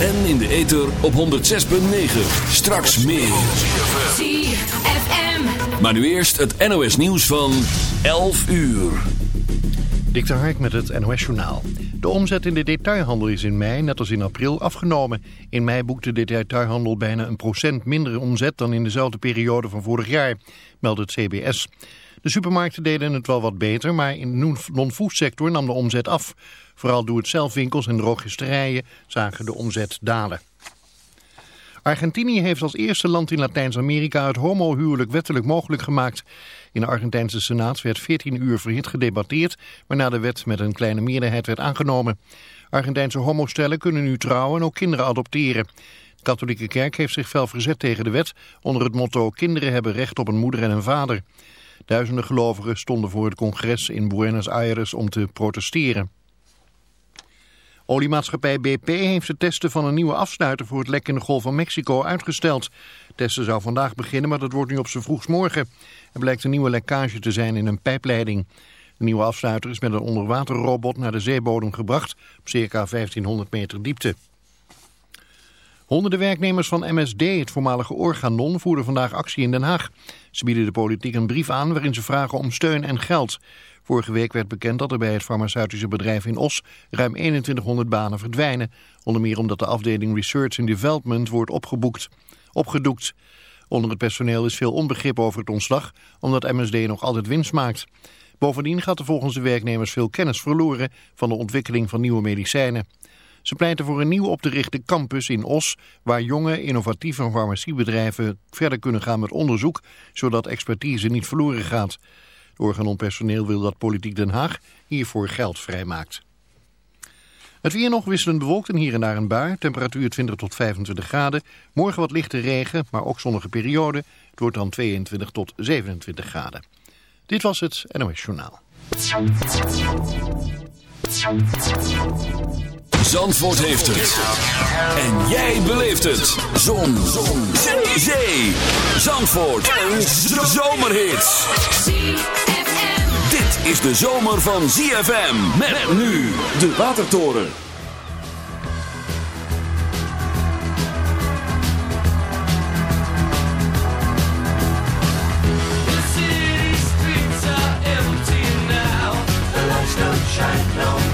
En in de ether op 106.9. Straks meer. ZFM. Maar nu eerst het NOS nieuws van 11 uur. Dik de Hark met het NOS Journaal. De omzet in de detailhandel is in mei, net als in april, afgenomen. In mei boekte de detailhandel bijna een procent minder omzet dan in dezelfde periode van vorig jaar, meldt het CBS. De supermarkten deden het wel wat beter, maar in de non-foodsector nam de omzet af. Vooral doe-het-zelfwinkels en drogisterijen zagen de omzet dalen. Argentinië heeft als eerste land in Latijns-Amerika het homohuwelijk wettelijk mogelijk gemaakt. In de Argentijnse Senaat werd 14 uur verhit gedebatteerd, waarna de wet met een kleine meerderheid werd aangenomen. Argentijnse homostellen kunnen nu trouwen en ook kinderen adopteren. De katholieke kerk heeft zich fel verzet tegen de wet onder het motto kinderen hebben recht op een moeder en een vader. Duizenden gelovigen stonden voor het congres in Buenos Aires om te protesteren. Oliemaatschappij BP heeft het testen van een nieuwe afsluiter voor het lek in de Golf van Mexico uitgesteld. Testen zou vandaag beginnen, maar dat wordt nu op z'n vroegst morgen. Er blijkt een nieuwe lekkage te zijn in een pijpleiding. De nieuwe afsluiter is met een onderwaterrobot naar de zeebodem gebracht op circa 1500 meter diepte. Honderden werknemers van MSD, het voormalige Organon, voerden vandaag actie in Den Haag. Ze bieden de politiek een brief aan waarin ze vragen om steun en geld. Vorige week werd bekend dat er bij het farmaceutische bedrijf in Os ruim 2100 banen verdwijnen. Onder meer omdat de afdeling Research and Development wordt opgeboekt, opgedoekt. Onder het personeel is veel onbegrip over het ontslag, omdat MSD nog altijd winst maakt. Bovendien gaat er volgens de werknemers veel kennis verloren van de ontwikkeling van nieuwe medicijnen. Ze pleiten voor een nieuw op te richten campus in Os, waar jonge, innovatieve farmaciebedrijven verder kunnen gaan met onderzoek, zodat expertise niet verloren gaat. Het organonpersoneel wil dat Politiek Den Haag hiervoor geld vrijmaakt. Het weer nog wisselend bewolkt en hier en daar een bui. Temperatuur 20 tot 25 graden. Morgen wat lichte regen, maar ook zonnige periode. Het wordt dan 22 tot 27 graden. Dit was het NOS Journaal. Zandvoort heeft het. En jij beleeft het. Zon. Zon. Zee. Zandvoort. Een zomerhit. Dit is de zomer van ZFM. Met nu de Watertoren. The city streets are empty now. The shine no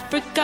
Africa.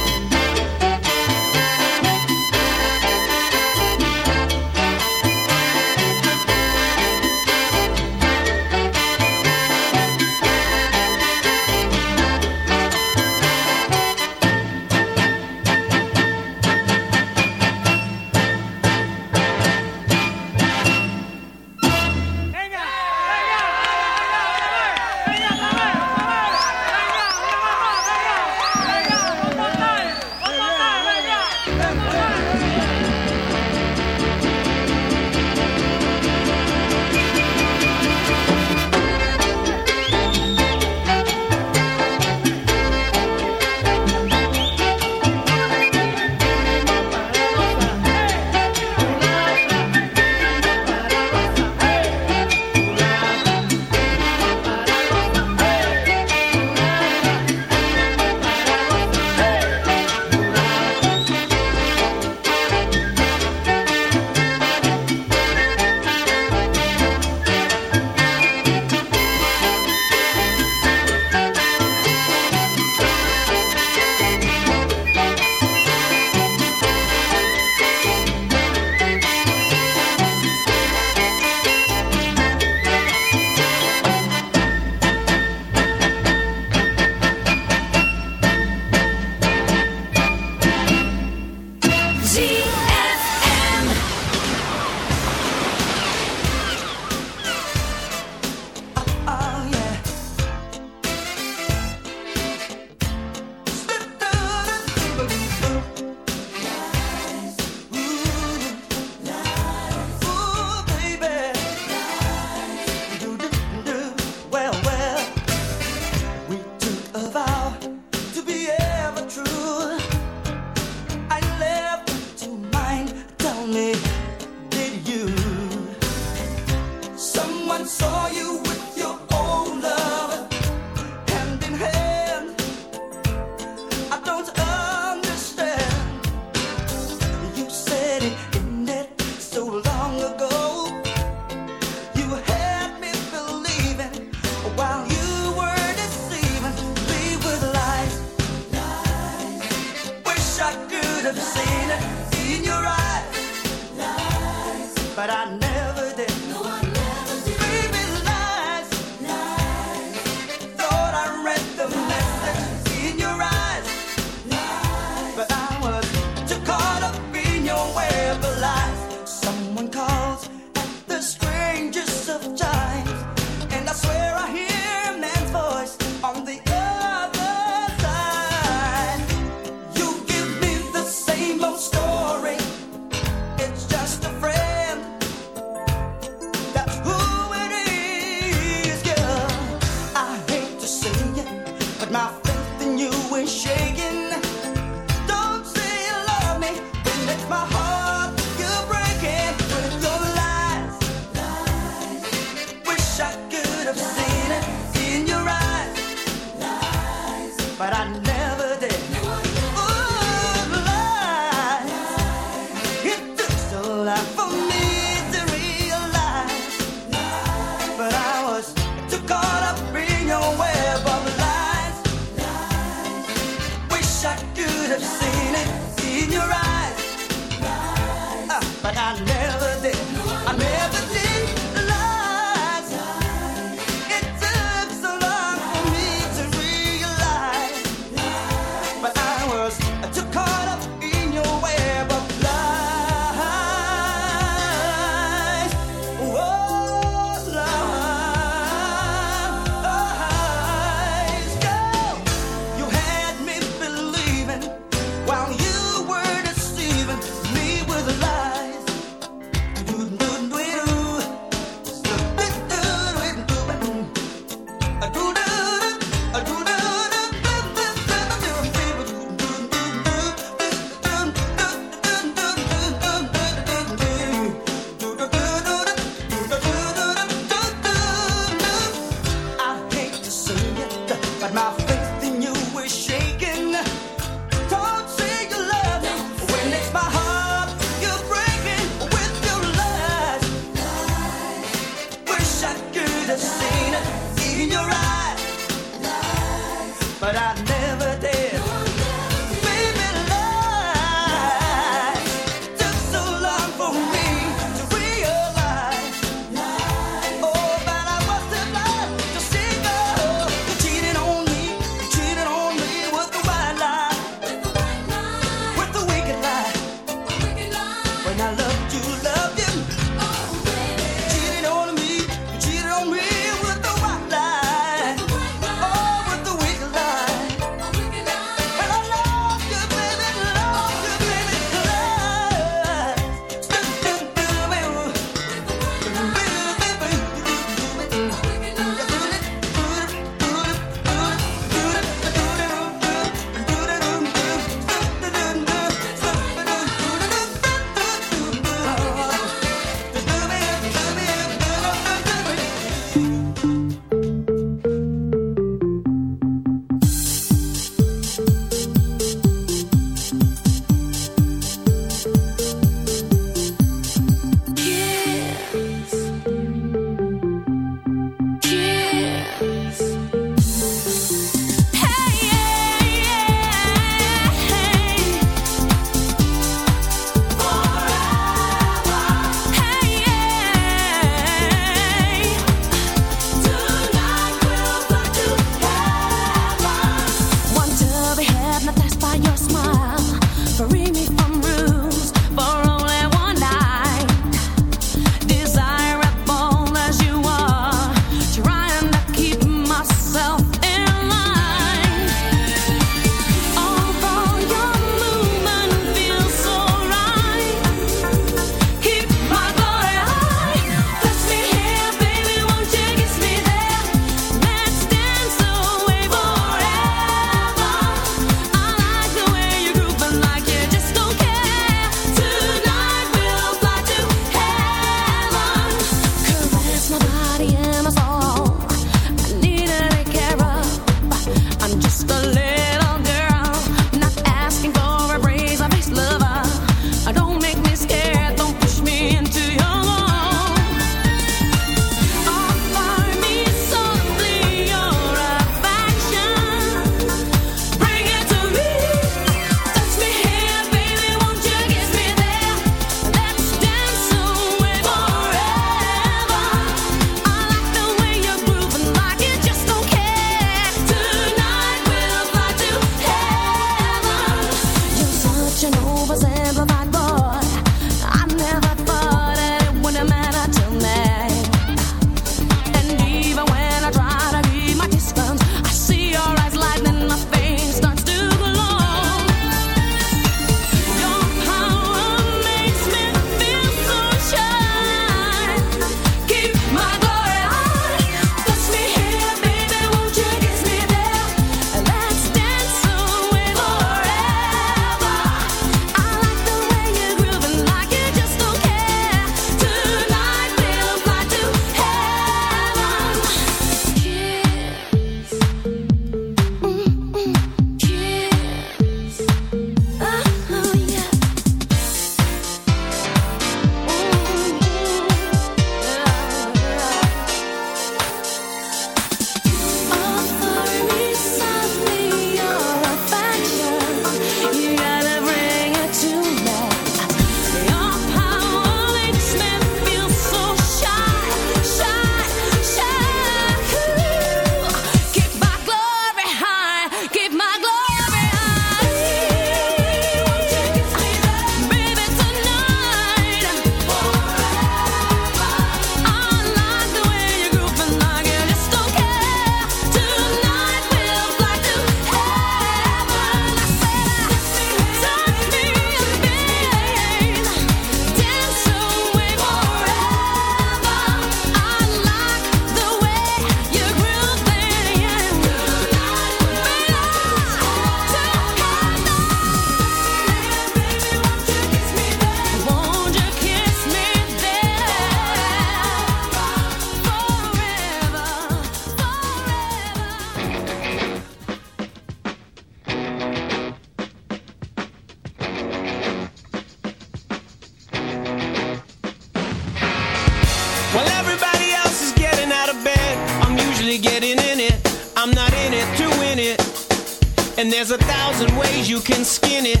And there's a thousand ways you can skin it.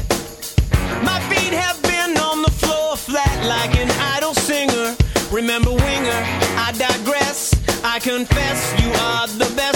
My feet have been on the floor flat like an idle singer. Remember, Winger, I digress. I confess you are the best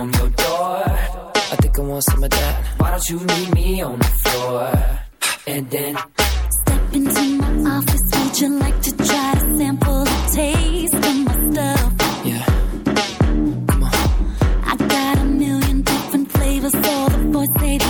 on your door. I think I want some of that. Why don't you meet me on the floor? And then step into my office. Would you like to try to sample a taste of my stuff? Yeah. Come on. I got a million different flavors, so the boys say.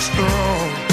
Strong.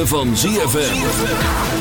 Van ZFM.